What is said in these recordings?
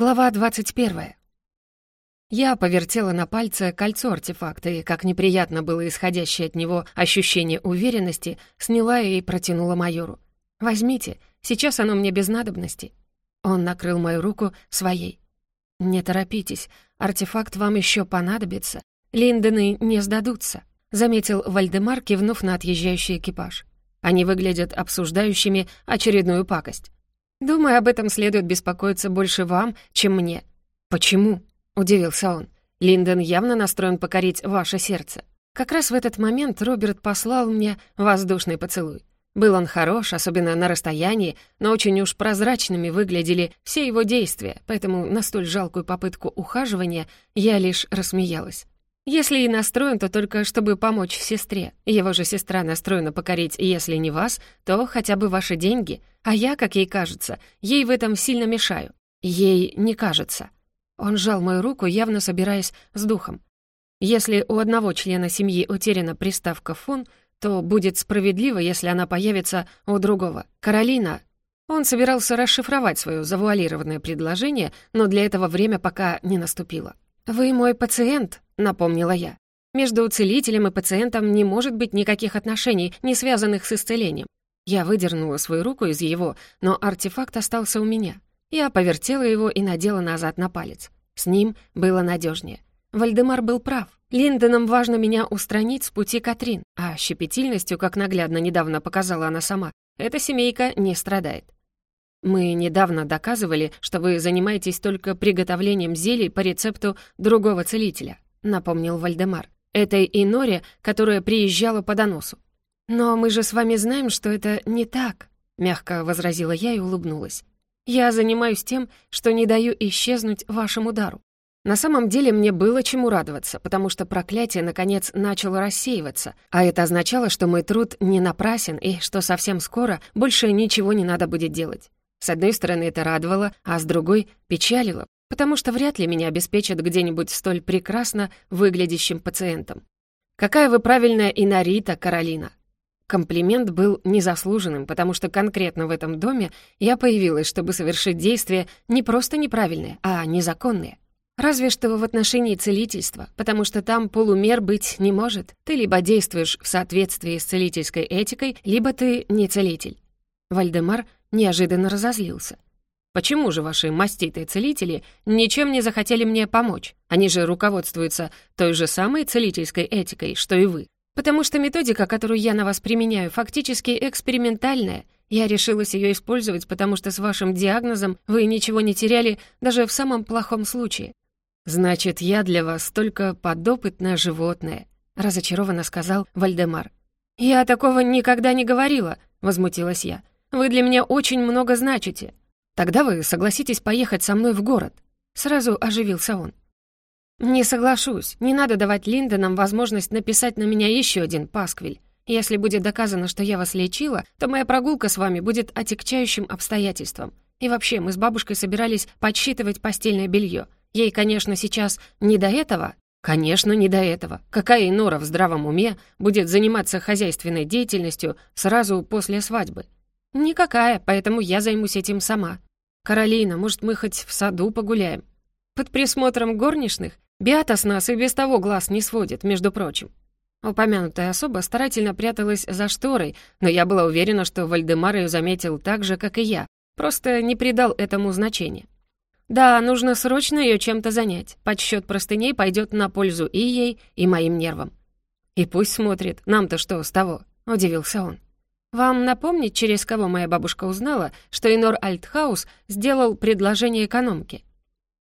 Глава 21. Я повертела на пальце кольцо артефакта, и, как неприятно было исходящее от него ощущение уверенности, сняла и протянула майору. «Возьмите, сейчас оно мне без надобности». Он накрыл мою руку своей. «Не торопитесь, артефакт вам еще понадобится. Линдены не сдадутся», — заметил Вальдемар, кивнув на отъезжающий экипаж. «Они выглядят обсуждающими очередную пакость». «Думаю, об этом следует беспокоиться больше вам, чем мне». «Почему?» — удивился он. «Линдон явно настроен покорить ваше сердце». Как раз в этот момент Роберт послал мне воздушный поцелуй. Был он хорош, особенно на расстоянии, но очень уж прозрачными выглядели все его действия, поэтому на столь жалкую попытку ухаживания я лишь рассмеялась. Если и настроен, то только чтобы помочь сестре. Его же сестра настроена покорить, если не вас, то хотя бы ваши деньги. А я, как ей кажется, ей в этом сильно мешаю. Ей не кажется. Он сжал мою руку, явно собираясь с духом. Если у одного члена семьи утеряна приставка «фон», то будет справедливо, если она появится у другого. Каролина. Он собирался расшифровать свое завуалированное предложение, но для этого время пока не наступило. «Вы мой пациент», — напомнила я. «Между целителем и пациентом не может быть никаких отношений, не связанных с исцелением». Я выдернула свою руку из его, но артефакт остался у меня. Я повертела его и надела назад на палец. С ним было надежнее. Вальдемар был прав. Линдонам важно меня устранить с пути Катрин, а щепетильностью, как наглядно недавно показала она сама, эта семейка не страдает. Мы недавно доказывали, что вы занимаетесь только приготовлением зелий по рецепту другого целителя», — напомнил Вальдемар. «Этой Иноре, которая приезжала по доносу». «Но мы же с вами знаем, что это не так», — мягко возразила я и улыбнулась. «Я занимаюсь тем, что не даю исчезнуть вашему дару. На самом деле мне было чему радоваться, потому что проклятие, наконец, начало рассеиваться, а это означало, что мой труд не напрасен и что совсем скоро больше ничего не надо будет делать. С одной стороны, это радовало, а с другой — печалило, потому что вряд ли меня обеспечат где-нибудь столь прекрасно выглядящим пациентом. «Какая вы правильная Инарита, Каролина!» Комплимент был незаслуженным, потому что конкретно в этом доме я появилась, чтобы совершить действия не просто неправильные, а незаконные. Разве что в отношении целительства, потому что там полумер быть не может. Ты либо действуешь в соответствии с целительской этикой, либо ты не целитель. Вальдемар неожиданно разозлился. «Почему же ваши маститые целители ничем не захотели мне помочь? Они же руководствуются той же самой целительской этикой, что и вы. Потому что методика, которую я на вас применяю, фактически экспериментальная. Я решилась ее использовать, потому что с вашим диагнозом вы ничего не теряли даже в самом плохом случае. «Значит, я для вас только подопытное животное», — разочарованно сказал Вальдемар. «Я такого никогда не говорила», — возмутилась я. Вы для меня очень много значите. Тогда вы согласитесь поехать со мной в город». Сразу оживился он. «Не соглашусь. Не надо давать Линдонам возможность написать на меня еще один пасквиль. Если будет доказано, что я вас лечила, то моя прогулка с вами будет отягчающим обстоятельством. И вообще, мы с бабушкой собирались подсчитывать постельное белье. Ей, конечно, сейчас не до этого». «Конечно, не до этого. Какая Инора в здравом уме будет заниматься хозяйственной деятельностью сразу после свадьбы? «Никакая, поэтому я займусь этим сама. Каролина, может, мы хоть в саду погуляем? Под присмотром горничных Биата с нас и без того глаз не сводит, между прочим». Упомянутая особа старательно пряталась за шторой, но я была уверена, что Вальдемар ее заметил так же, как и я, просто не придал этому значения. Да, нужно срочно ее чем-то занять. Подсчет простыней пойдет на пользу и ей, и моим нервам. И пусть смотрит, нам-то что с того, удивился он. Вам напомнить, через кого моя бабушка узнала, что Инор Альтхаус сделал предложение экономке?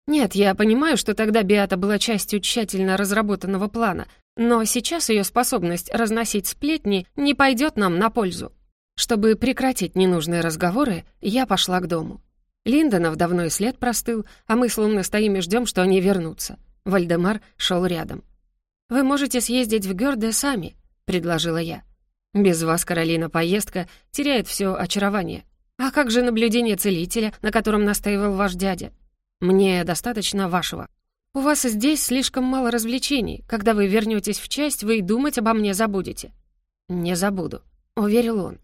Нет, я понимаю, что тогда Биата была частью тщательно разработанного плана, но сейчас ее способность разносить сплетни не пойдет нам на пользу. Чтобы прекратить ненужные разговоры, я пошла к дому. Линдонов давно и след простыл, а мы словно стоим и ждем, что они вернутся. Вальдемар шел рядом. «Вы можете съездить в Гёрде сами», — предложила я. Без вас, Каролина, поездка теряет все очарование. А как же наблюдение целителя, на котором настаивал ваш дядя? Мне достаточно вашего. У вас здесь слишком мало развлечений. Когда вы вернетесь в часть, вы и думать обо мне забудете. Не забуду, уверил он.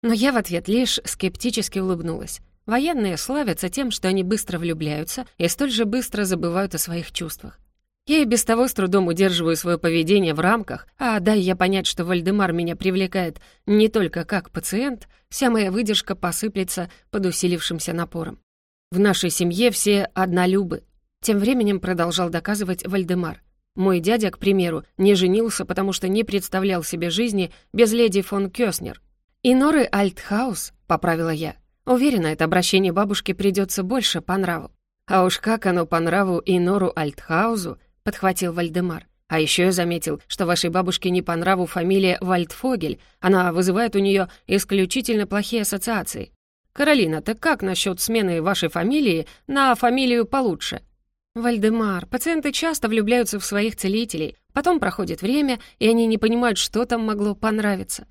Но я в ответ лишь скептически улыбнулась. Военные славятся тем, что они быстро влюбляются и столь же быстро забывают о своих чувствах. Я и без того с трудом удерживаю свое поведение в рамках, а дай я понять, что Вальдемар меня привлекает не только как пациент, вся моя выдержка посыплется под усилившимся напором. В нашей семье все однолюбы. Тем временем продолжал доказывать Вальдемар. Мой дядя, к примеру, не женился, потому что не представлял себе жизни без леди фон Кёснер. «И Норы Альтхаус», — поправила я. Уверена, это обращение бабушке придется больше по нраву. А уж как оно по нраву и Нору Альтхаузу, — подхватил Вальдемар. «А еще я заметил, что вашей бабушке не по нраву фамилия Вальдфогель. Она вызывает у нее исключительно плохие ассоциации. Каролина, так как насчет смены вашей фамилии на фамилию получше?» «Вальдемар, пациенты часто влюбляются в своих целителей. Потом проходит время, и они не понимают, что там могло понравиться.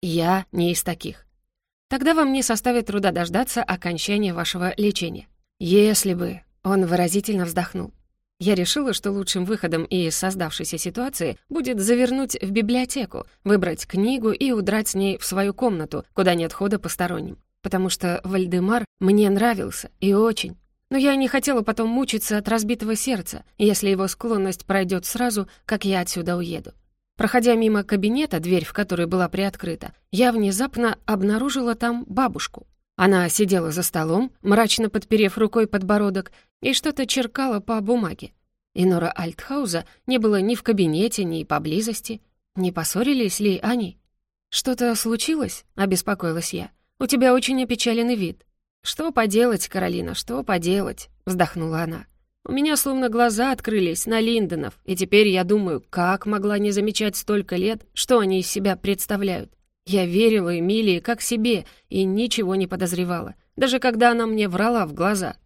Я не из таких. Тогда вам не составит труда дождаться окончания вашего лечения. Если бы...» Он выразительно вздохнул. Я решила, что лучшим выходом из создавшейся ситуации будет завернуть в библиотеку, выбрать книгу и удрать с ней в свою комнату, куда нет хода посторонним. Потому что Вальдемар мне нравился, и очень. Но я не хотела потом мучиться от разбитого сердца, если его склонность пройдет сразу, как я отсюда уеду. Проходя мимо кабинета, дверь в который была приоткрыта, я внезапно обнаружила там бабушку. Она сидела за столом, мрачно подперев рукой подбородок, и что-то черкала по бумаге. И Нора Альтхауза не было ни в кабинете, ни поблизости. Не поссорились ли они? «Что-то случилось?» — обеспокоилась я. «У тебя очень опечаленный вид». «Что поделать, Каролина, что поделать?» — вздохнула она. «У меня словно глаза открылись на Линдонов, и теперь я думаю, как могла не замечать столько лет, что они из себя представляют. Я верила Эмилии как себе и ничего не подозревала, даже когда она мне врала в глаза.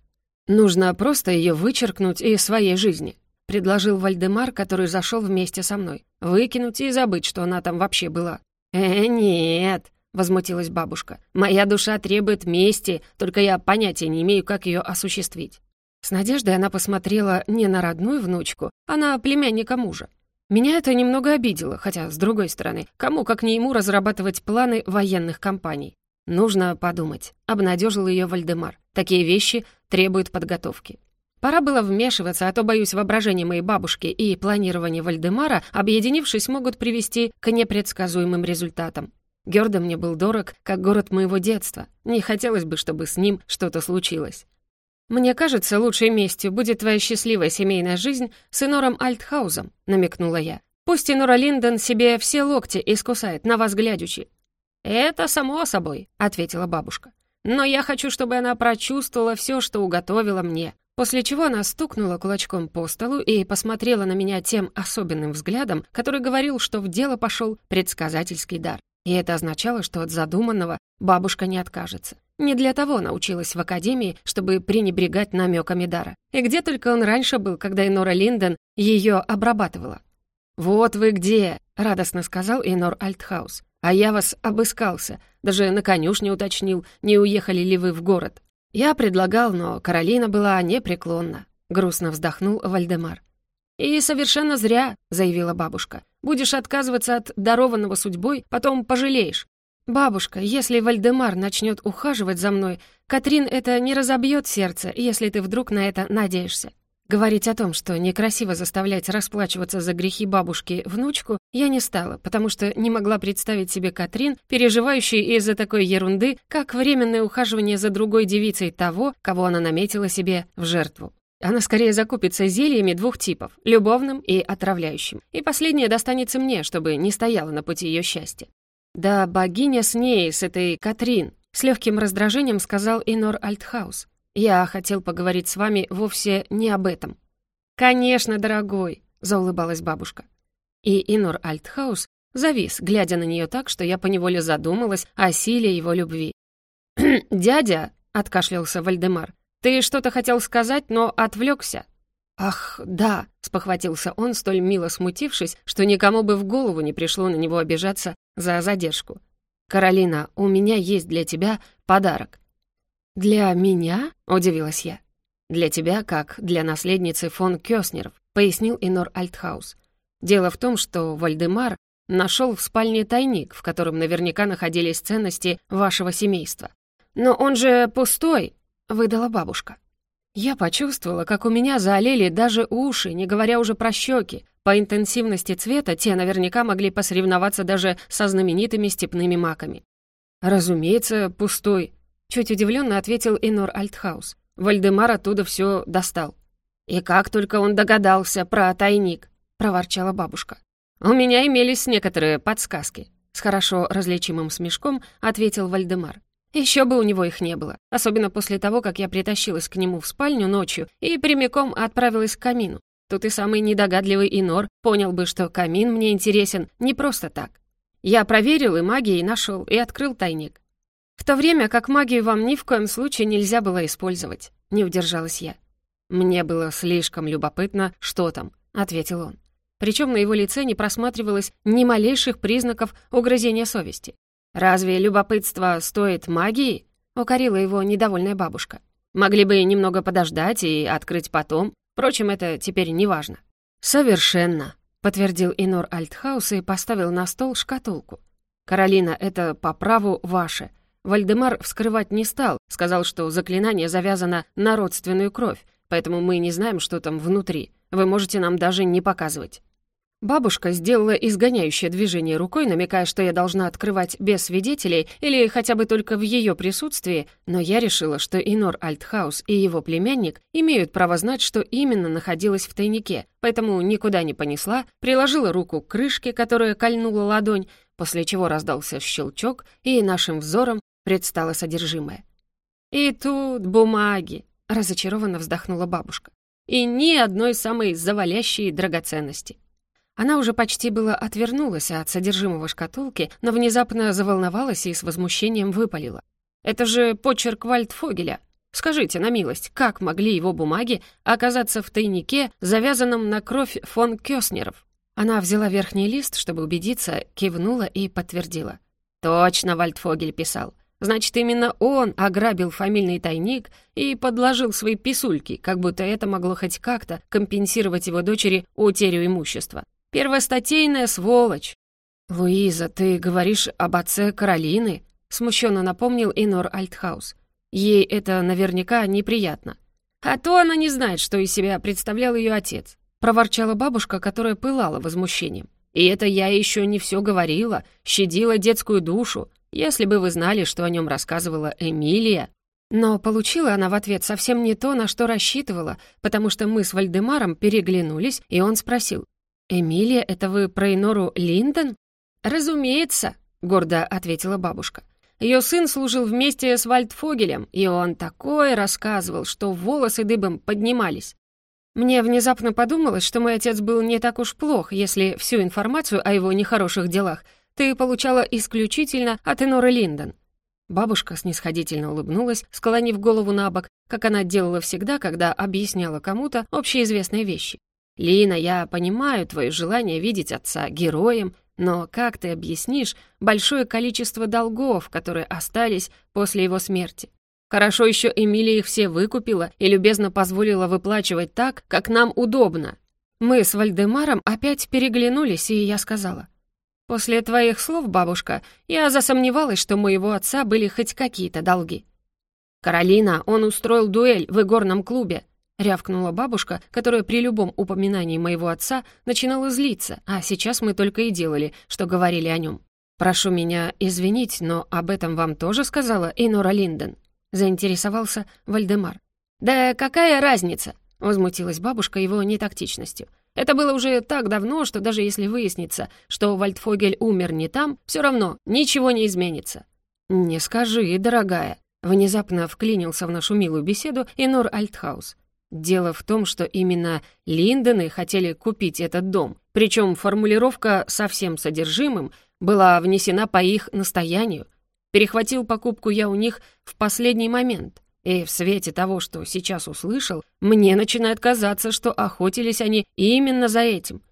«Нужно просто ее вычеркнуть из своей жизни», — предложил Вальдемар, который зашел вместе со мной. «Выкинуть и забыть, что она там вообще была». «Э, нет», — возмутилась бабушка. «Моя душа требует мести, только я понятия не имею, как ее осуществить». С надеждой она посмотрела не на родную внучку, а на племянника мужа. Меня это немного обидело, хотя, с другой стороны, кому, как не ему, разрабатывать планы военных кампаний? Нужно подумать. Обнадежил ее Вальдемар. Такие вещи требуют подготовки. Пора было вмешиваться, а то, боюсь, воображение моей бабушки и планирование Вальдемара, объединившись, могут привести к непредсказуемым результатам. Гёрде мне был дорог, как город моего детства. Не хотелось бы, чтобы с ним что-то случилось. «Мне кажется, лучшей местью будет твоя счастливая семейная жизнь с Инором Альтхаузом», — намекнула я. «Пусть Инора Линдон себе все локти искусает, на вас глядячи». «Это само собой», — ответила бабушка. «Но я хочу, чтобы она прочувствовала все, что уготовила мне». После чего она стукнула кулачком по столу и посмотрела на меня тем особенным взглядом, который говорил, что в дело пошел предсказательский дар. И это означало, что от задуманного бабушка не откажется. Не для того научилась в академии, чтобы пренебрегать намеками дара. И где только он раньше был, когда Инора Линден ее обрабатывала. «Вот вы где!» — радостно сказал инор Альтхаус. «А я вас обыскался, даже на конюшне уточнил, не уехали ли вы в город. Я предлагал, но Каролина была непреклонна». Грустно вздохнул Вальдемар. «И совершенно зря», — заявила бабушка. «Будешь отказываться от дарованного судьбой, потом пожалеешь. «Бабушка, если Вальдемар начнет ухаживать за мной, Катрин это не разобьет сердце, если ты вдруг на это надеешься». Говорить о том, что некрасиво заставлять расплачиваться за грехи бабушки внучку, я не стала, потому что не могла представить себе Катрин, переживающей из-за такой ерунды, как временное ухаживание за другой девицей того, кого она наметила себе в жертву. Она скорее закупится зельями двух типов — любовным и отравляющим. И последнее достанется мне, чтобы не стояло на пути ее счастья. «Да богиня с ней, с этой Катрин», — с легким раздражением сказал Инор Альтхаус. «Я хотел поговорить с вами вовсе не об этом». «Конечно, дорогой», — заулыбалась бабушка. И Инор Альтхаус завис, глядя на нее так, что я поневоле задумалась о силе его любви. «Дядя», — откашлялся Вальдемар, — «ты что-то хотел сказать, но отвлекся. «Ах, да!» — спохватился он, столь мило смутившись, что никому бы в голову не пришло на него обижаться за задержку. «Каролина, у меня есть для тебя подарок». «Для меня?» — удивилась я. «Для тебя, как для наследницы фон Кёснеров», — пояснил Инор Альтхаус. «Дело в том, что Вальдемар нашел в спальне тайник, в котором наверняка находились ценности вашего семейства. «Но он же пустой», — выдала бабушка. Я почувствовала, как у меня заолели даже уши, не говоря уже про щеки. По интенсивности цвета те наверняка могли посоревноваться даже со знаменитыми степными маками. «Разумеется, пустой», — чуть удивленно ответил Инор Альтхаус. Вальдемар оттуда все достал. «И как только он догадался про тайник», — проворчала бабушка. «У меня имелись некоторые подсказки», — с хорошо различимым смешком ответил Вальдемар. Еще бы у него их не было, особенно после того, как я притащилась к нему в спальню ночью и прямиком отправилась к камину. Тут и самый недогадливый Инор понял бы, что камин мне интересен не просто так. Я проверил и магией нашел, и открыл тайник. В то время как магию вам ни в коем случае нельзя было использовать, не удержалась я. Мне было слишком любопытно, что там, ответил он. Причем на его лице не просматривалось ни малейших признаков угрызения совести. «Разве любопытство стоит магии?» — укорила его недовольная бабушка. «Могли бы немного подождать и открыть потом. Впрочем, это теперь не важно». «Совершенно», — подтвердил Инор Альтхаус и поставил на стол шкатулку. «Каролина, это по праву ваше». Вальдемар вскрывать не стал, сказал, что заклинание завязано на родственную кровь, поэтому мы не знаем, что там внутри. Вы можете нам даже не показывать. Бабушка сделала изгоняющее движение рукой, намекая, что я должна открывать без свидетелей или хотя бы только в ее присутствии, но я решила, что Инор Альтхаус и его племянник имеют право знать, что именно находилось в тайнике, поэтому никуда не понесла, приложила руку к крышке, которая кольнула ладонь, после чего раздался щелчок, и нашим взором предстало содержимое. «И тут бумаги», — разочарованно вздохнула бабушка. «И ни одной самой завалящей драгоценности». Она уже почти было отвернулась от содержимого шкатулки, но внезапно заволновалась и с возмущением выпалила. «Это же почерк Вальдфогеля. Скажите, на милость, как могли его бумаги оказаться в тайнике, завязанном на кровь фон Кёснеров?» Она взяла верхний лист, чтобы убедиться, кивнула и подтвердила. «Точно Вальдфогель писал. Значит, именно он ограбил фамильный тайник и подложил свои писульки, как будто это могло хоть как-то компенсировать его дочери утерю имущества. Первостатейная сволочь!» «Луиза, ты говоришь об отце Каролины?» — смущенно напомнил Инор Альтхаус. «Ей это наверняка неприятно». «А то она не знает, что из себя представлял ее отец», — проворчала бабушка, которая пылала возмущением. «И это я еще не все говорила, щадила детскую душу. Если бы вы знали, что о нем рассказывала Эмилия...» Но получила она в ответ совсем не то, на что рассчитывала, потому что мы с Вальдемаром переглянулись, и он спросил, «Эмилия, это вы про Инору Линдон?» «Разумеется», — гордо ответила бабушка. Ее сын служил вместе с Вальдфогелем, и он такое рассказывал, что волосы дыбом поднимались. Мне внезапно подумалось, что мой отец был не так уж плох, если всю информацию о его нехороших делах ты получала исключительно от Эноры Линдон. Бабушка снисходительно улыбнулась, склонив голову на бок, как она делала всегда, когда объясняла кому-то общеизвестные вещи. «Лина, я понимаю твое желание видеть отца героем, но как ты объяснишь большое количество долгов, которые остались после его смерти? Хорошо еще Эмилия их все выкупила и любезно позволила выплачивать так, как нам удобно. Мы с Вальдемаром опять переглянулись, и я сказала, «После твоих слов, бабушка, я засомневалась, что у моего отца были хоть какие-то долги». «Каролина, он устроил дуэль в игорном клубе. Рявкнула бабушка, которая при любом упоминании моего отца начинала злиться, а сейчас мы только и делали, что говорили о нем. «Прошу меня извинить, но об этом вам тоже сказала Инора Линден?» — заинтересовался Вальдемар. «Да какая разница?» — возмутилась бабушка его нетактичностью. «Это было уже так давно, что даже если выяснится, что Вальдфогель умер не там, все равно ничего не изменится». «Не скажи, дорогая», — внезапно вклинился в нашу милую беседу Инор Альтхаус. Дело в том, что именно Линдены хотели купить этот дом, причем формулировка со всем содержимым была внесена по их настоянию. Перехватил покупку я у них в последний момент, и в свете того, что сейчас услышал, мне начинает казаться, что охотились они именно за этим.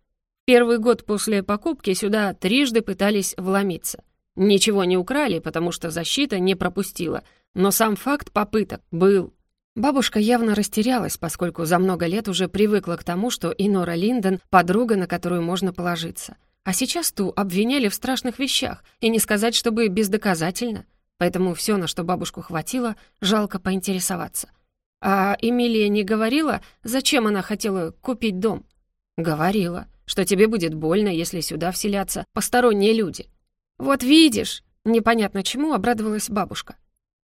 Первый год после покупки сюда трижды пытались вломиться. Ничего не украли, потому что защита не пропустила, но сам факт попыток был. Бабушка явно растерялась, поскольку за много лет уже привыкла к тому, что Инора Линден — подруга, на которую можно положиться. А сейчас ту обвиняли в страшных вещах, и не сказать, чтобы бездоказательно. Поэтому все, на что бабушку хватило, жалко поинтересоваться. «А Эмилия не говорила, зачем она хотела купить дом?» «Говорила, что тебе будет больно, если сюда вселятся посторонние люди». «Вот видишь!» — непонятно чему обрадовалась бабушка.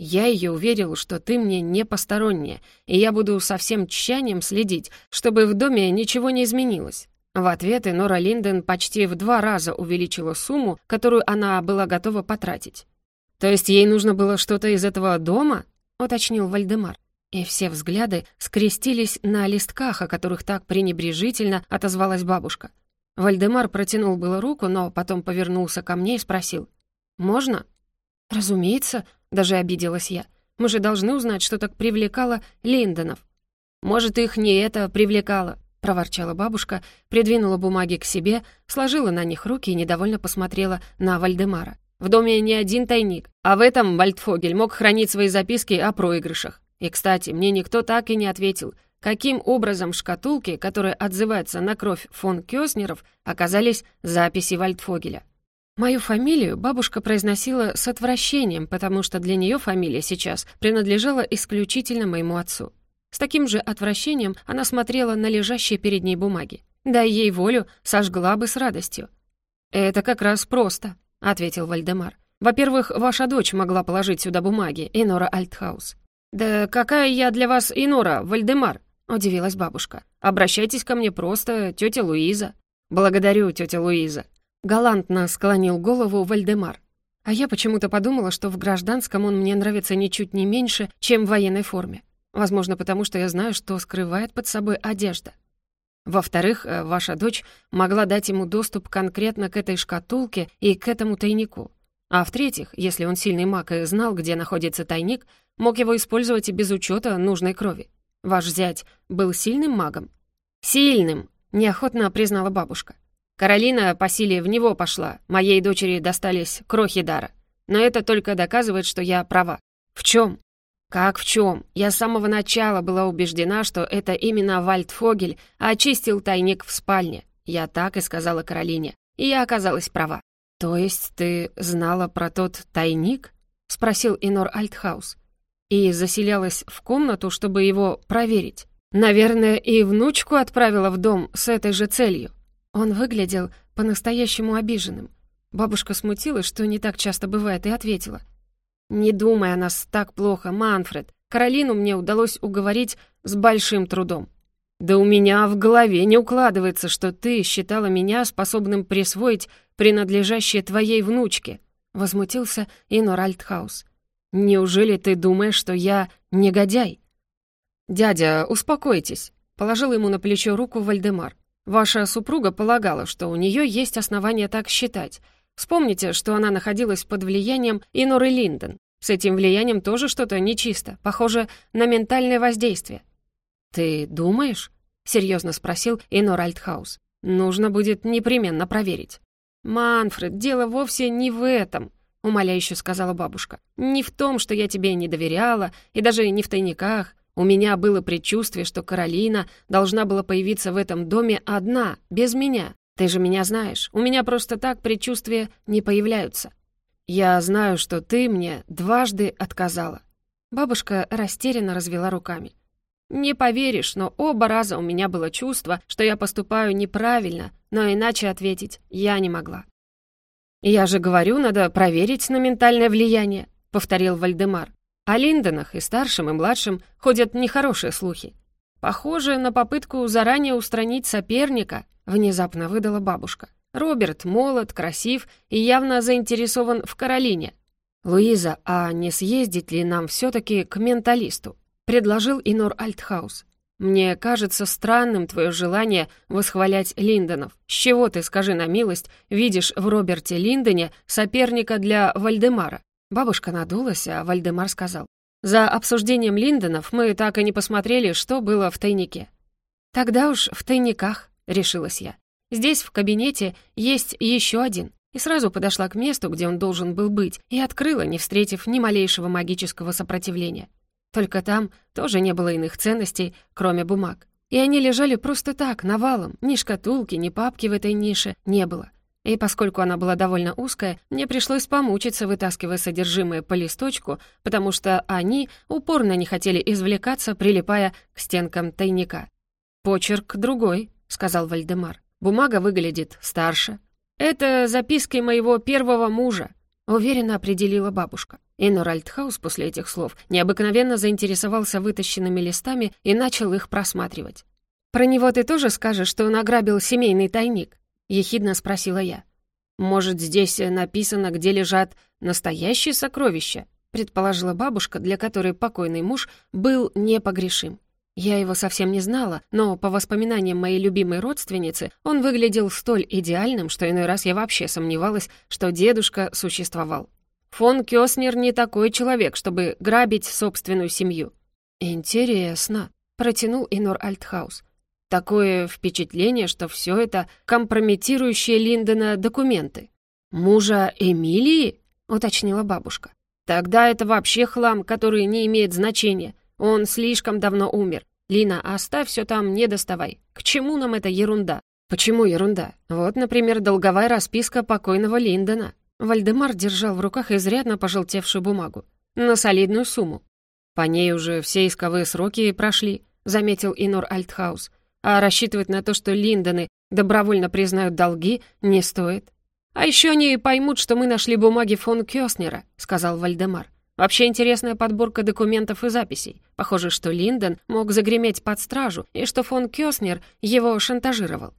«Я ее уверил, что ты мне не посторонняя, и я буду со всем тщанием следить, чтобы в доме ничего не изменилось». В ответ Инора Линден почти в два раза увеличила сумму, которую она была готова потратить. «То есть ей нужно было что-то из этого дома?» — уточнил Вальдемар. И все взгляды скрестились на листках, о которых так пренебрежительно отозвалась бабушка. Вальдемар протянул было руку, но потом повернулся ко мне и спросил. «Можно?» «Разумеется», даже обиделась я. Мы же должны узнать, что так привлекало Линдонов. «Может, их не это привлекало?» — проворчала бабушка, придвинула бумаги к себе, сложила на них руки и недовольно посмотрела на Вальдемара. «В доме не один тайник, а в этом Вальдфогель мог хранить свои записки о проигрышах. И, кстати, мне никто так и не ответил, каким образом шкатулки, которые отзываются на кровь фон Кёснеров, оказались записи Вальдфогеля. Мою фамилию бабушка произносила с отвращением, потому что для нее фамилия сейчас принадлежала исключительно моему отцу. С таким же отвращением она смотрела на лежащие перед ней бумаги. Дай ей волю сожгла бы с радостью. «Это как раз просто», — ответил Вальдемар. «Во-первых, ваша дочь могла положить сюда бумаги, Инора Альтхаус». «Да какая я для вас Инора, Вальдемар?» — удивилась бабушка. «Обращайтесь ко мне просто, тетя Луиза». «Благодарю, тетя Луиза», Галантно склонил голову Вальдемар. А я почему-то подумала, что в гражданском он мне нравится ничуть не меньше, чем в военной форме. Возможно, потому что я знаю, что скрывает под собой одежда. Во-вторых, э, ваша дочь могла дать ему доступ конкретно к этой шкатулке и к этому тайнику. А в-третьих, если он сильный маг и знал, где находится тайник, мог его использовать и без учета нужной крови. Ваш зять был сильным магом? «Сильным!» — неохотно признала бабушка. Каролина по силе в него пошла, моей дочери достались крохи дара. Но это только доказывает, что я права. В чем? Как в чем? Я с самого начала была убеждена, что это именно Вальдфогель очистил тайник в спальне. Я так и сказала Каролине, и я оказалась права. «То есть ты знала про тот тайник?» — спросил Инор Альтхаус. «И заселялась в комнату, чтобы его проверить. Наверное, и внучку отправила в дом с этой же целью». Он выглядел по-настоящему обиженным. Бабушка смутилась, что не так часто бывает, и ответила. «Не думай о нас так плохо, Манфред. Каролину мне удалось уговорить с большим трудом. Да у меня в голове не укладывается, что ты считала меня способным присвоить принадлежащее твоей внучке», — возмутился Инор Альтхаус. «Неужели ты думаешь, что я негодяй?» «Дядя, успокойтесь», — положил ему на плечо руку Вальдемар. Ваша супруга полагала, что у нее есть основания так считать. Вспомните, что она находилась под влиянием Иноры Линден. С этим влиянием тоже что-то нечисто, похоже на ментальное воздействие. «Ты думаешь?» — серьезно спросил Инор Альтхаус. «Нужно будет непременно проверить». «Манфред, дело вовсе не в этом», — умоляюще сказала бабушка. «Не в том, что я тебе не доверяла, и даже не в тайниках. У меня было предчувствие, что Каролина должна была появиться в этом доме одна, без меня. Ты же меня знаешь, у меня просто так предчувствия не появляются. Я знаю, что ты мне дважды отказала». Бабушка растерянно развела руками. «Не поверишь, но оба раза у меня было чувство, что я поступаю неправильно, но иначе ответить я не могла». «Я же говорю, надо проверить на ментальное влияние», — повторил Вальдемар. О Линдонах и старшим, и младшим ходят нехорошие слухи. Похоже на попытку заранее устранить соперника, внезапно выдала бабушка. Роберт молод, красив и явно заинтересован в Каролине. «Луиза, а не съездить ли нам все-таки к менталисту?» — предложил Инор Альтхаус. «Мне кажется странным твое желание восхвалять Линдонов. С чего ты, скажи на милость, видишь в Роберте Линдоне соперника для Вальдемара? Бабушка надулась, а Вальдемар сказал. «За обсуждением Линдонов мы так и не посмотрели, что было в тайнике». «Тогда уж в тайниках», — решилась я. «Здесь, в кабинете, есть еще один». И сразу подошла к месту, где он должен был быть, и открыла, не встретив ни малейшего магического сопротивления. Только там тоже не было иных ценностей, кроме бумаг. И они лежали просто так, навалом. Ни шкатулки, ни папки в этой нише не было. И поскольку она была довольно узкая, мне пришлось помучиться, вытаскивая содержимое по листочку, потому что они упорно не хотели извлекаться, прилипая к стенкам тайника. «Почерк другой», — сказал Вальдемар. «Бумага выглядит старше». «Это записки моего первого мужа», — уверенно определила бабушка. Иннор Альтхаус после этих слов необыкновенно заинтересовался вытащенными листами и начал их просматривать. «Про него ты тоже скажешь, что он ограбил семейный тайник?» — ехидно спросила я. «Может, здесь написано, где лежат настоящие сокровища?» — предположила бабушка, для которой покойный муж был непогрешим. Я его совсем не знала, но по воспоминаниям моей любимой родственницы он выглядел столь идеальным, что иной раз я вообще сомневалась, что дедушка существовал. Фон Кёснер не такой человек, чтобы грабить собственную семью. «Интересно», — протянул Инор Альтхаус. Такое впечатление, что все это компрометирующие Линдона документы. «Мужа Эмилии?» — уточнила бабушка. «Тогда это вообще хлам, который не имеет значения. Он слишком давно умер. Лина, оставь все там, не доставай. К чему нам эта ерунда?» «Почему ерунда? Вот, например, долговая расписка покойного Линдона». Вальдемар держал в руках изрядно пожелтевшую бумагу. «На солидную сумму. По ней уже все исковые сроки прошли», — заметил Инор Альтхаус. А рассчитывать на то, что Линдоны добровольно признают долги, не стоит. «А еще они поймут, что мы нашли бумаги фон Кёснера», — сказал Вальдемар. «Вообще интересная подборка документов и записей. Похоже, что Линдон мог загреметь под стражу, и что фон Кёснер его шантажировал».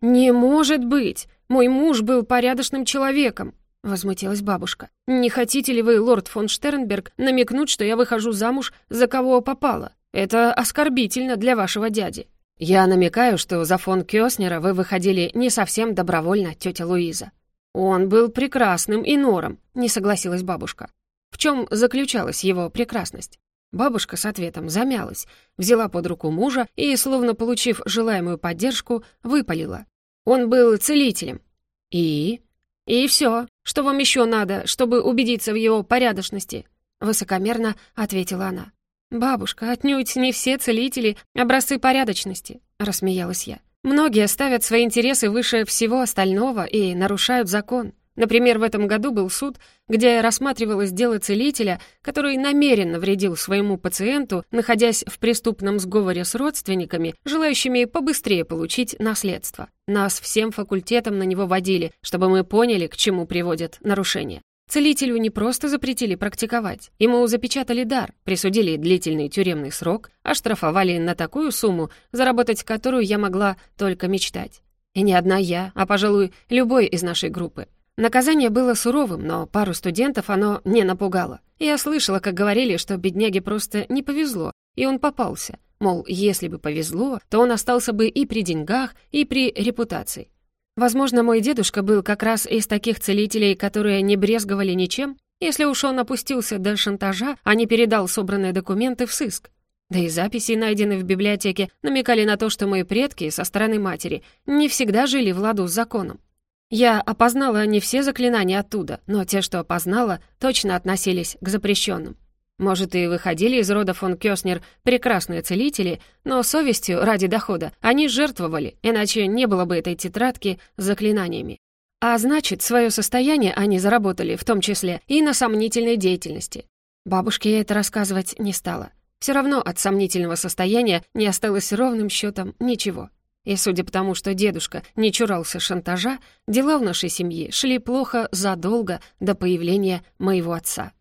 «Не может быть! Мой муж был порядочным человеком!» — возмутилась бабушка. «Не хотите ли вы, лорд фон Штернберг, намекнуть, что я выхожу замуж за кого попало? Это оскорбительно для вашего дяди». «Я намекаю, что за фон Кёснера вы выходили не совсем добровольно, тетя Луиза». «Он был прекрасным инором», — не согласилась бабушка. В чем заключалась его прекрасность? Бабушка с ответом замялась, взяла под руку мужа и, словно получив желаемую поддержку, выпалила. «Он был целителем». «И?» «И все. Что вам еще надо, чтобы убедиться в его порядочности?» Высокомерно ответила она. «Бабушка, отнюдь не все целители — образцы порядочности», — рассмеялась я. «Многие ставят свои интересы выше всего остального и нарушают закон. Например, в этом году был суд, где рассматривалось дело целителя, который намеренно вредил своему пациенту, находясь в преступном сговоре с родственниками, желающими побыстрее получить наследство. Нас всем факультетом на него водили, чтобы мы поняли, к чему приводят нарушения. Целителю не просто запретили практиковать. Ему запечатали дар, присудили длительный тюремный срок, оштрафовали на такую сумму, заработать которую я могла только мечтать. И не одна я, а, пожалуй, любой из нашей группы. Наказание было суровым, но пару студентов оно не напугало. Я слышала, как говорили, что бедняге просто не повезло, и он попался. Мол, если бы повезло, то он остался бы и при деньгах, и при репутации. Возможно, мой дедушка был как раз из таких целителей, которые не брезговали ничем, если уж он опустился до шантажа, а не передал собранные документы в сыск. Да и записи, найденные в библиотеке, намекали на то, что мои предки со стороны матери не всегда жили в ладу с законом. Я опознала не все заклинания оттуда, но те, что опознала, точно относились к запрещенным. Может, и выходили из рода фон Кёснер прекрасные целители, но совестью ради дохода они жертвовали, иначе не было бы этой тетрадки с заклинаниями. А значит, свое состояние они заработали, в том числе и на сомнительной деятельности. Бабушке я это рассказывать не стала. Все равно от сомнительного состояния не осталось ровным счетом ничего. И судя по тому, что дедушка не чурался шантажа, дела в нашей семье шли плохо задолго до появления моего отца.